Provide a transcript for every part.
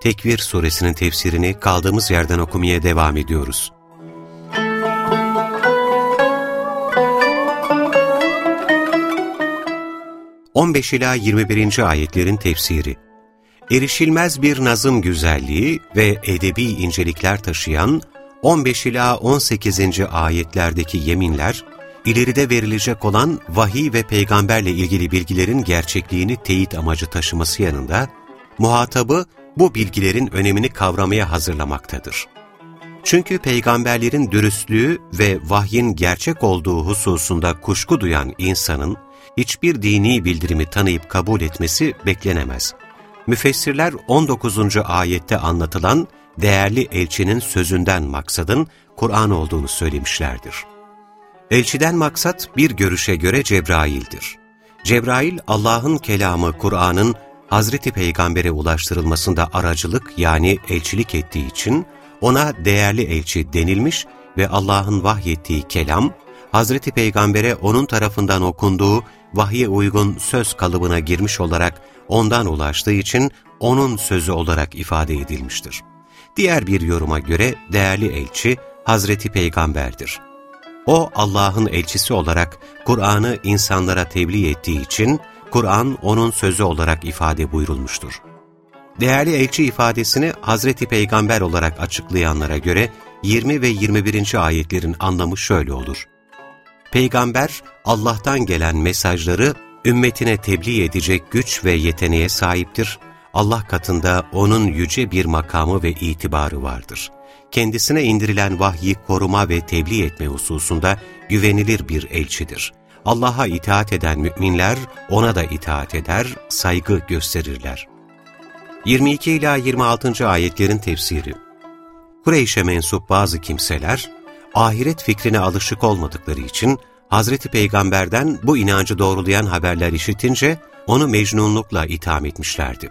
Tekvir suresinin tefsirini kaldığımız yerden okumaya devam ediyoruz. ...15 ila 21. ayetlerin tefsiri Erişilmez bir nazım güzelliği ve edebi incelikler taşıyan 15 ila 18. ayetlerdeki yeminler ileride verilecek olan vahiy ve peygamberle ilgili bilgilerin gerçekliğini teyit amacı taşıması yanında, muhatabı bu bilgilerin önemini kavramaya hazırlamaktadır. Çünkü peygamberlerin dürüstlüğü ve vahyin gerçek olduğu hususunda kuşku duyan insanın, hiçbir dini bildirimi tanıyıp kabul etmesi beklenemez. Müfessirler 19. ayette anlatılan değerli elçinin sözünden maksadın Kur'an olduğunu söylemişlerdir. Elçiden maksat bir görüşe göre Cebrail'dir. Cebrail, Allah'ın kelamı Kur'an'ın Hazreti Peygamber'e ulaştırılmasında aracılık yani elçilik ettiği için ona değerli elçi denilmiş ve Allah'ın vahyettiği kelam, Hazreti Peygamber'e onun tarafından okunduğu vahye uygun söz kalıbına girmiş olarak ondan ulaştığı için onun sözü olarak ifade edilmiştir. Diğer bir yoruma göre değerli elçi Hazreti Peygamber'dir. O Allah'ın elçisi olarak Kur'an'ı insanlara tebliğ ettiği için Kur'an onun sözü olarak ifade buyurulmuştur. Değerli elçi ifadesini Hazreti Peygamber olarak açıklayanlara göre 20 ve 21. ayetlerin anlamı şöyle olur. Peygamber Allah'tan gelen mesajları ümmetine tebliğ edecek güç ve yeteneğe sahiptir. Allah katında onun yüce bir makamı ve itibarı vardır kendisine indirilen vahyi koruma ve tebliğ etme hususunda güvenilir bir elçidir. Allah'a itaat eden müminler ona da itaat eder, saygı gösterirler. 22 ila 26. ayetlerin tefsiri Kureyş'e mensup bazı kimseler, ahiret fikrine alışık olmadıkları için Hazreti Peygamber'den bu inancı doğrulayan haberler işitince onu mecnunlukla itham etmişlerdi.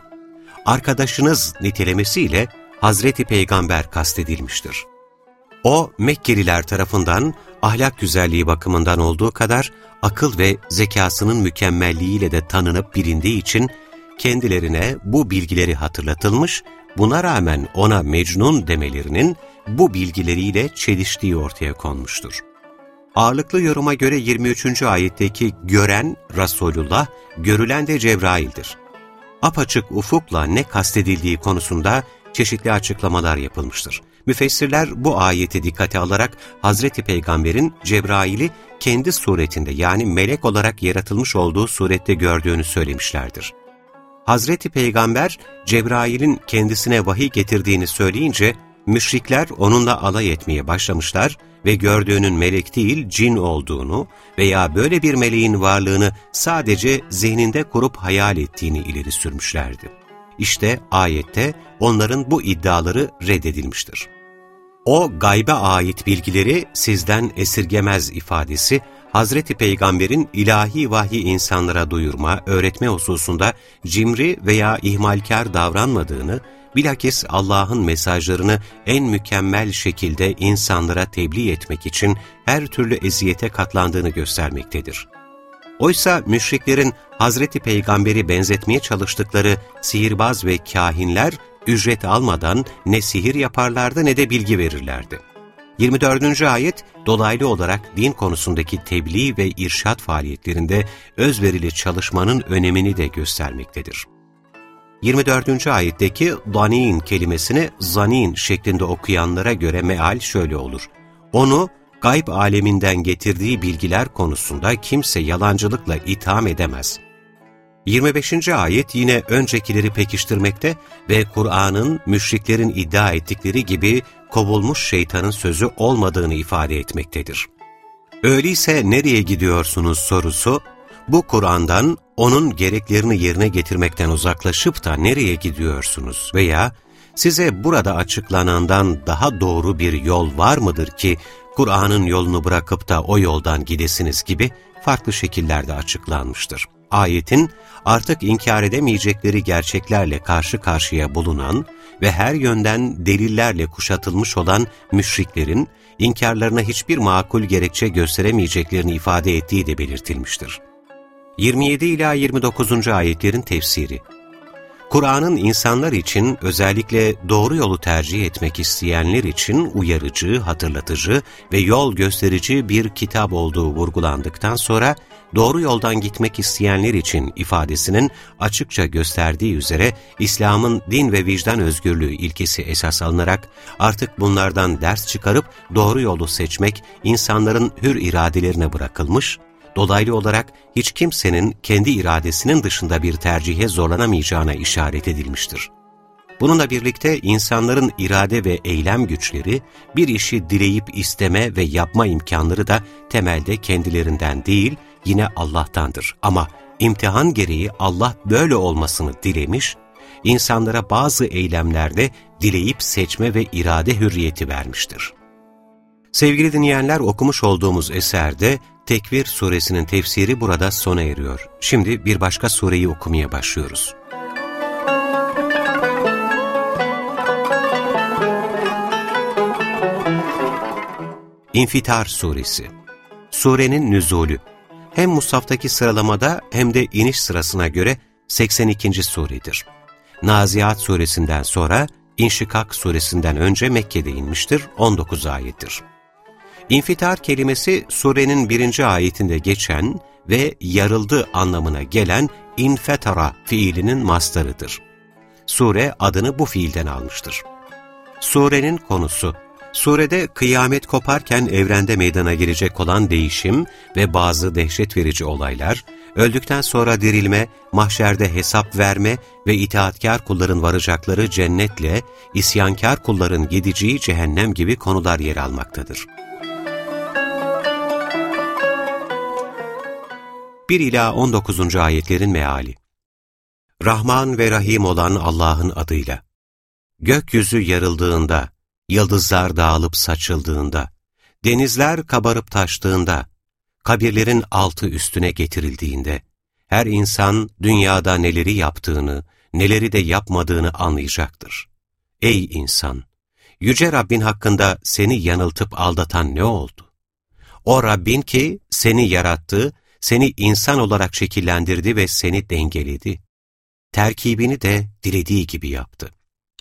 Arkadaşınız nitelemesiyle Hazreti Peygamber kastedilmiştir. O, Mekkeliler tarafından ahlak güzelliği bakımından olduğu kadar akıl ve zekasının mükemmelliğiyle de tanınıp bilindiği için kendilerine bu bilgileri hatırlatılmış, buna rağmen ona Mecnun demelerinin bu bilgileriyle çeliştiği ortaya konmuştur. Ağırlıklı yoruma göre 23. ayetteki gören Resulullah, görülen de Cebrail'dir. Apaçık ufukla ne kastedildiği konusunda çeşitli açıklamalar yapılmıştır. Müfessirler bu ayeti dikkate alarak Hazreti Peygamber'in Cebrail'i kendi suretinde yani melek olarak yaratılmış olduğu surette gördüğünü söylemişlerdir. Hazreti Peygamber Cebrail'in kendisine vahiy getirdiğini söyleyince müşrikler onunla alay etmeye başlamışlar ve gördüğünün melek değil cin olduğunu veya böyle bir meleğin varlığını sadece zihninde kurup hayal ettiğini ileri sürmüşlerdi. İşte ayette onların bu iddiaları reddedilmiştir. O gaybe ait bilgileri sizden esirgemez ifadesi, Hazreti Peygamber'in ilahi vahyi insanlara duyurma, öğretme hususunda cimri veya ihmalkar davranmadığını, bilakis Allah'ın mesajlarını en mükemmel şekilde insanlara tebliğ etmek için her türlü eziyete katlandığını göstermektedir. Oysa müşriklerin Hazreti Peygamber'i benzetmeye çalıştıkları sihirbaz ve kahinler ücret almadan ne sihir yaparlardı ne de bilgi verirlerdi. 24. ayet dolaylı olarak din konusundaki tebliğ ve irşat faaliyetlerinde özverili çalışmanın önemini de göstermektedir. 24. ayetteki danin kelimesini zanin şeklinde okuyanlara göre meal şöyle olur. Onu gayb aleminden getirdiği bilgiler konusunda kimse yalancılıkla itham edemez. 25. ayet yine öncekileri pekiştirmekte ve Kur'an'ın müşriklerin iddia ettikleri gibi kovulmuş şeytanın sözü olmadığını ifade etmektedir. Öyleyse nereye gidiyorsunuz sorusu, bu Kur'an'dan onun gereklerini yerine getirmekten uzaklaşıp da nereye gidiyorsunuz veya size burada açıklanandan daha doğru bir yol var mıdır ki Kur'an'ın yolunu bırakıp da o yoldan gidesiniz gibi farklı şekillerde açıklanmıştır. Ayetin artık inkar edemeyecekleri gerçeklerle karşı karşıya bulunan ve her yönden delillerle kuşatılmış olan müşriklerin inkarlarına hiçbir makul gerekçe gösteremeyeceklerini ifade ettiği de belirtilmiştir. 27 ila 29. ayetlerin tefsiri Kur'an'ın insanlar için özellikle doğru yolu tercih etmek isteyenler için uyarıcı, hatırlatıcı ve yol gösterici bir kitap olduğu vurgulandıktan sonra doğru yoldan gitmek isteyenler için ifadesinin açıkça gösterdiği üzere İslam'ın din ve vicdan özgürlüğü ilkesi esas alınarak artık bunlardan ders çıkarıp doğru yolu seçmek insanların hür iradelerine bırakılmış dolaylı olarak hiç kimsenin kendi iradesinin dışında bir tercihe zorlanamayacağına işaret edilmiştir. Bununla birlikte insanların irade ve eylem güçleri, bir işi dileyip isteme ve yapma imkanları da temelde kendilerinden değil, yine Allah'tandır. Ama imtihan gereği Allah böyle olmasını dilemiş, insanlara bazı eylemlerde dileyip seçme ve irade hürriyeti vermiştir. Sevgili dinleyenler okumuş olduğumuz eserde Tekvir suresinin tefsiri burada sona eriyor. Şimdi bir başka sureyi okumaya başlıyoruz. İnfitar Suresi Surenin nüzulü Hem Musaf'taki sıralamada hem de iniş sırasına göre 82. suredir. Naziat suresinden sonra İnşikak suresinden önce Mekke'de inmiştir, 19 ayettir. İnfitar kelimesi surenin birinci ayetinde geçen ve yarıldı anlamına gelen infetara fiilinin mastarıdır. Sure adını bu fiilden almıştır. Surenin konusu Surede kıyamet koparken evrende meydana gelecek olan değişim ve bazı dehşet verici olaylar, öldükten sonra dirilme, mahşerde hesap verme ve itaatkar kulların varacakları cennetle, isyankar kulların gideceği cehennem gibi konular yer almaktadır. 1 ila 19. ayetlerin meali. Rahman ve Rahim olan Allah'ın adıyla. Gökyüzü yarıldığında, yıldızlar dağılıp saçıldığında, denizler kabarıp taştığında, kabirlerin altı üstüne getirildiğinde, her insan dünyada neleri yaptığını, neleri de yapmadığını anlayacaktır. Ey insan! Yüce Rabbin hakkında seni yanıltıp aldatan ne oldu? O Rabbin ki seni yarattı seni insan olarak şekillendirdi ve seni dengeledi. Terkibini de dilediği gibi yaptı.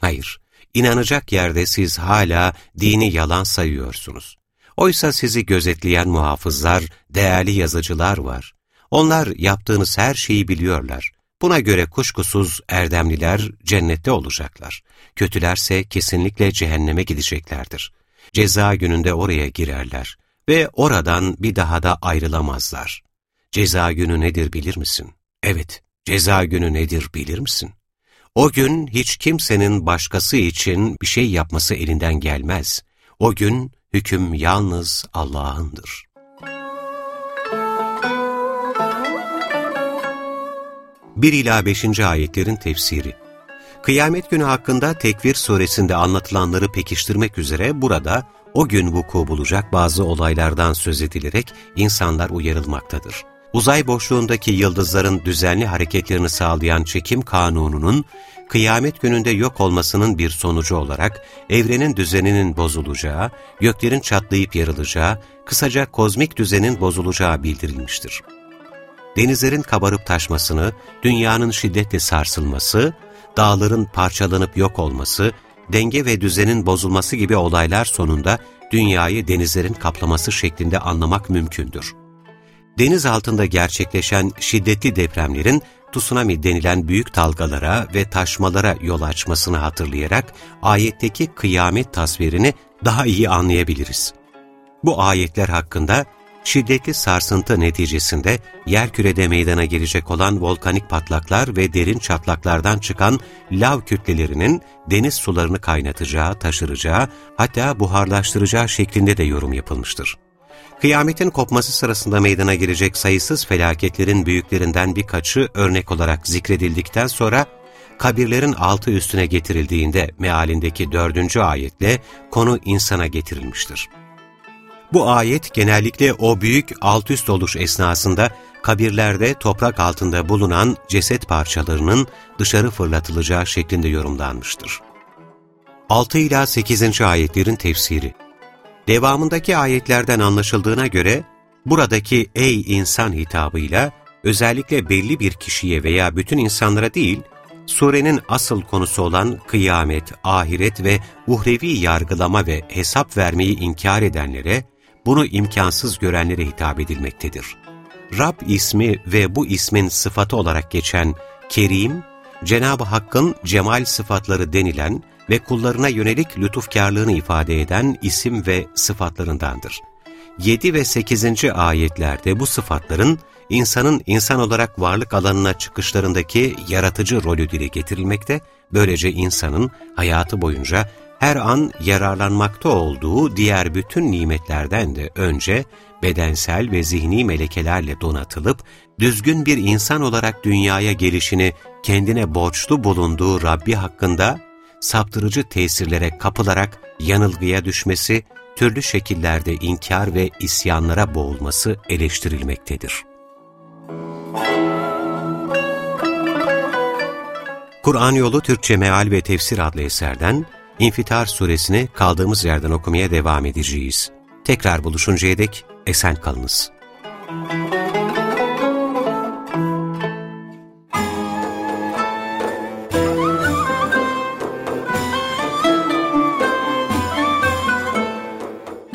Hayır, inanacak yerde siz hala dini yalan sayıyorsunuz. Oysa sizi gözetleyen muhafızlar, değerli yazıcılar var. Onlar yaptığınız her şeyi biliyorlar. Buna göre kuşkusuz erdemliler cennette olacaklar. Kötülerse kesinlikle cehenneme gideceklerdir. Ceza gününde oraya girerler ve oradan bir daha da ayrılamazlar. Ceza günü nedir bilir misin? Evet, ceza günü nedir bilir misin? O gün hiç kimsenin başkası için bir şey yapması elinden gelmez. O gün hüküm yalnız Allah'ındır. Bir ila beşinci ayetlerin tefsiri Kıyamet günü hakkında Tekvir suresinde anlatılanları pekiştirmek üzere burada o gün vuku bulacak bazı olaylardan söz edilerek insanlar uyarılmaktadır uzay boşluğundaki yıldızların düzenli hareketlerini sağlayan çekim kanununun, kıyamet gününde yok olmasının bir sonucu olarak evrenin düzeninin bozulacağı, göklerin çatlayıp yarılacağı, kısaca kozmik düzenin bozulacağı bildirilmiştir. Denizlerin kabarıp taşmasını, dünyanın şiddetle sarsılması, dağların parçalanıp yok olması, denge ve düzenin bozulması gibi olaylar sonunda dünyayı denizlerin kaplaması şeklinde anlamak mümkündür deniz altında gerçekleşen şiddetli depremlerin tsunami denilen büyük dalgalara ve taşmalara yol açmasını hatırlayarak ayetteki kıyamet tasvirini daha iyi anlayabiliriz. Bu ayetler hakkında şiddetli sarsıntı neticesinde yerkürede meydana gelecek olan volkanik patlaklar ve derin çatlaklardan çıkan lav kütlelerinin deniz sularını kaynatacağı, taşıracağı, hatta buharlaştıracağı şeklinde de yorum yapılmıştır. Kıyametin kopması sırasında meydana gelecek sayısız felaketlerin büyüklerinden birkaçı örnek olarak zikredildikten sonra, kabirlerin altı üstüne getirildiğinde mealindeki dördüncü ayetle konu insana getirilmiştir. Bu ayet genellikle o büyük alt üst oluş esnasında kabirlerde toprak altında bulunan ceset parçalarının dışarı fırlatılacağı şeklinde yorumlanmıştır. 6 ila 8. ayetlerin tefsiri Devamındaki ayetlerden anlaşıldığına göre, buradaki ey insan hitabıyla özellikle belli bir kişiye veya bütün insanlara değil, surenin asıl konusu olan kıyamet, ahiret ve uhrevi yargılama ve hesap vermeyi inkar edenlere, bunu imkansız görenlere hitap edilmektedir. Rab ismi ve bu ismin sıfatı olarak geçen Kerim, Cenab-ı Hakk'ın cemal sıfatları denilen ve kullarına yönelik lütufkarlığını ifade eden isim ve sıfatlarındandır. 7 ve 8. ayetlerde bu sıfatların insanın insan olarak varlık alanına çıkışlarındaki yaratıcı rolü dile getirilmekte, böylece insanın hayatı boyunca her an yararlanmakta olduğu diğer bütün nimetlerden de önce bedensel ve zihni melekelerle donatılıp, düzgün bir insan olarak dünyaya gelişini kendine borçlu bulunduğu Rabbi hakkında saptırıcı tesirlere kapılarak yanılgıya düşmesi, türlü şekillerde inkar ve isyanlara boğulması eleştirilmektedir. Kur'an Yolu Türkçe Meal ve Tefsir adlı eserden İnfitar suresini kaldığımız yerden okumaya devam edeceğiz. Tekrar buluşuncaya dek esen kalınız.